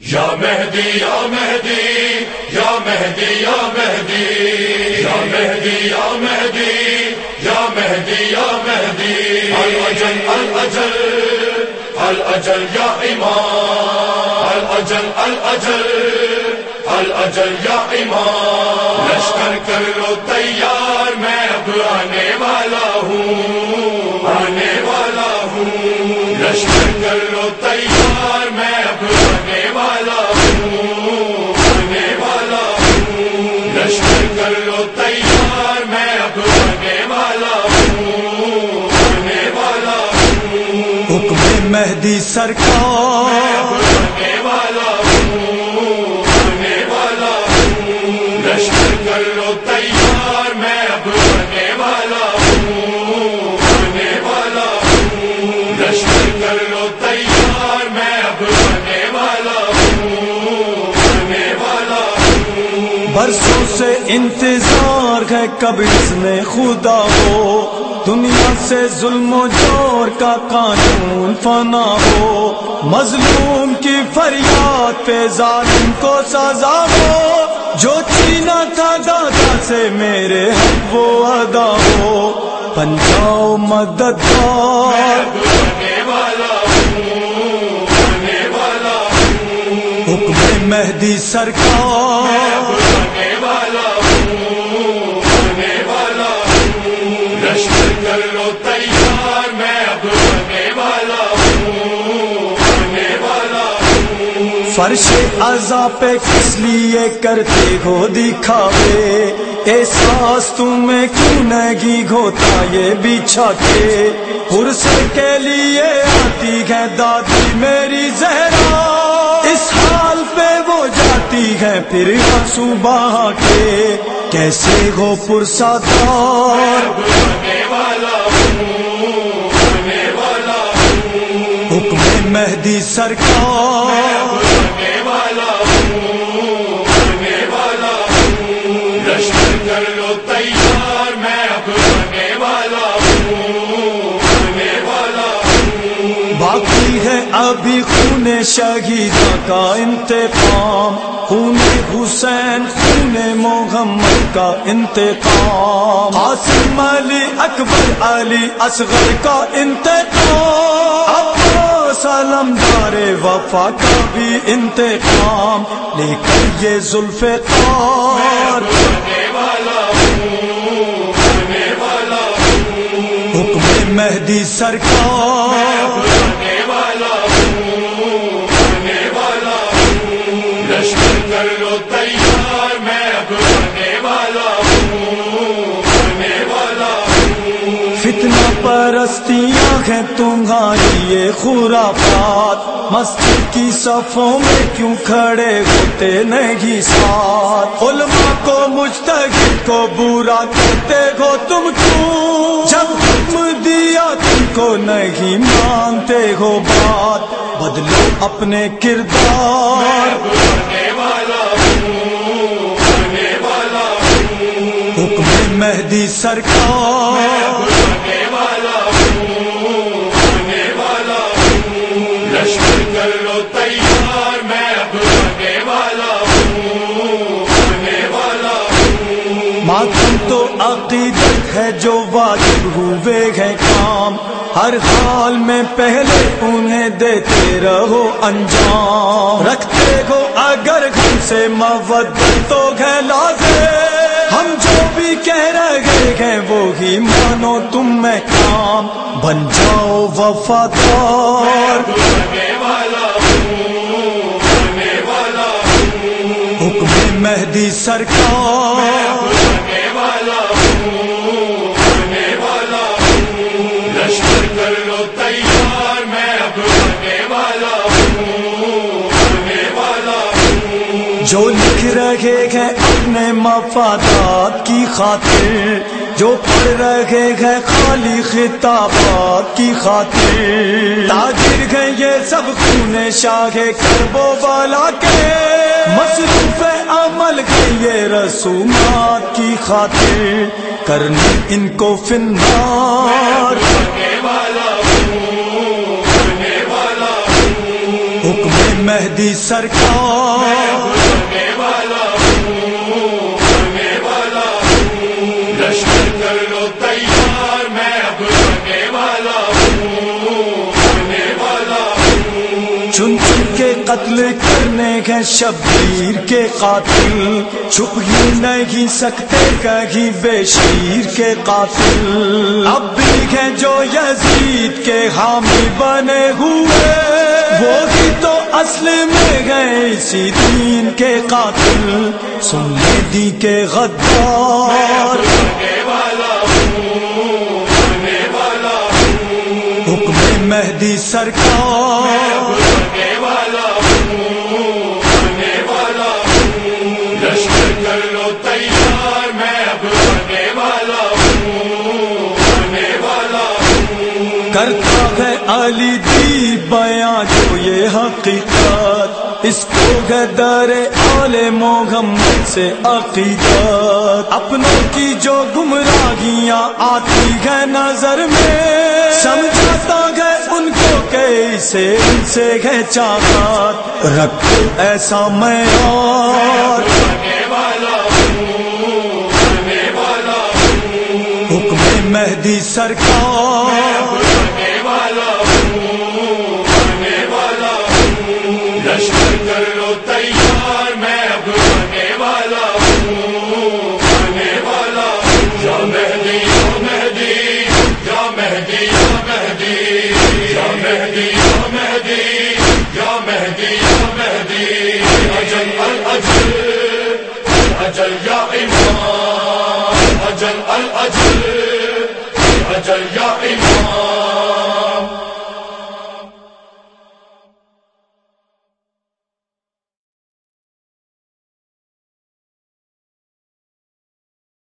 یا مہدی یا مہدی یا مہدی یا مہدی یا مہدی یا مہدی یا مہدی یا مہدی الاجل الاجل الاجل یا امام الاجل الاجل الاجل یا امام، لشکر کر لو تیار، میں اب آنے والا ہوں، آنے والا ہوں، لشکر مہدی سرکار۔ برسوں سے انتظار ہے کب اس نے خدا ہو؟ دنیا سے ظلم و جور کا قانون فنا ہو۔ مظلوم کی فریاد پہ ظالم کو سزا ہو۔ جو چینا تھا دادا سے میرے وہ ادا ہو۔ پنجاؤ مددگار۔ مہدی سرکار۔ والا ہوں والا ہوں کر لو تیار میں اب والا ہوں والا ہوں فرش ازا پہ کس لیے کرتے ہو دکھاوے؟ احساس تمہیں کیوں نگی گھوتا یہ بچھا کے پرس کے لیے آتی ہے دادی میری زہرا پھر منصوبہ کے کیسے ہو پرسا دور حکم مہدی سرکار۔ باقی ہے ابھی خون شہیدوں کا انتقام۔ خون حسین، خون محمد کا انتقام۔ عاصم علی اکبر، علی اصغر کا انتقام۔ عباس علمدار وفا کا بھی انتقام۔ لیکن یہ زلف قار حکم مہدی سرکار۔ پرستیاں ہیں تمہاری یہ خرافات۔ مسجد کی صفوں میں کیوں کھڑے ہوتے نہیں ساتھ؟ علماء کو مجتہد کو برا کہتے ہو تم کیوں؟ جب حکم دیا تم کو نہیں مانتے ہو بات، بدلو اپنے کردار۔ حکم مہدی سرکار ہے جو واجب ہوئے ہیں کام۔ ہر حال میں پہلے انہیں دیتے رہو انجام۔ رکھتے ہو اگر گھر سے موت تو ہے لازم۔ ہم جو بھی کہہ رہے ہیں وہی مانو تم میں کام۔ بن جاؤ وفادار۔ حکم مہدی سرکار جو لکھ رہے ہیں اپنے مفادات کی خاطر، جو پڑھ رہے ہیں خالی خطابات کی خاطر۔ تاجر ہیں یہ سب خون شاہ کربو والا کے۔ مصروف عمل کے یہ رسومات کی خاطر۔ کرنی ان کو فنار۔ حکم مہدی سرکار۔ لشکر کر لو تیار میں اب والا ہوں والا ہوں چن چن کے قتل کرنے کے شبیر کے قاتل۔ چھپ ہی نہیں سکتے کہیں بے شیر کے قاتل۔ اب بھی ہے جو یزید کے حامی بنے ہوئے۔ وہی تو اصل میں گئے اسی دین کے قاتل۔ سن دی کے غدار۔ حکم مہدی سرکار۔ لشکر کر لو تیار۔ علی دی بیان جو یہ حقیقت، اس کو گدر آل محمد سے عقیدت۔ اپنوں کی جو گمراہیاں آتی ہے نظر میں، سمجھاتا ہے ان کو کیسے ان سے ہے چاہت۔ رکھو ایسا میں اور مہدی مہدی، یا مہدی یا مہدی یا مہدی اجل الاجل اجل یا امام اجل الاجل اجل یا امام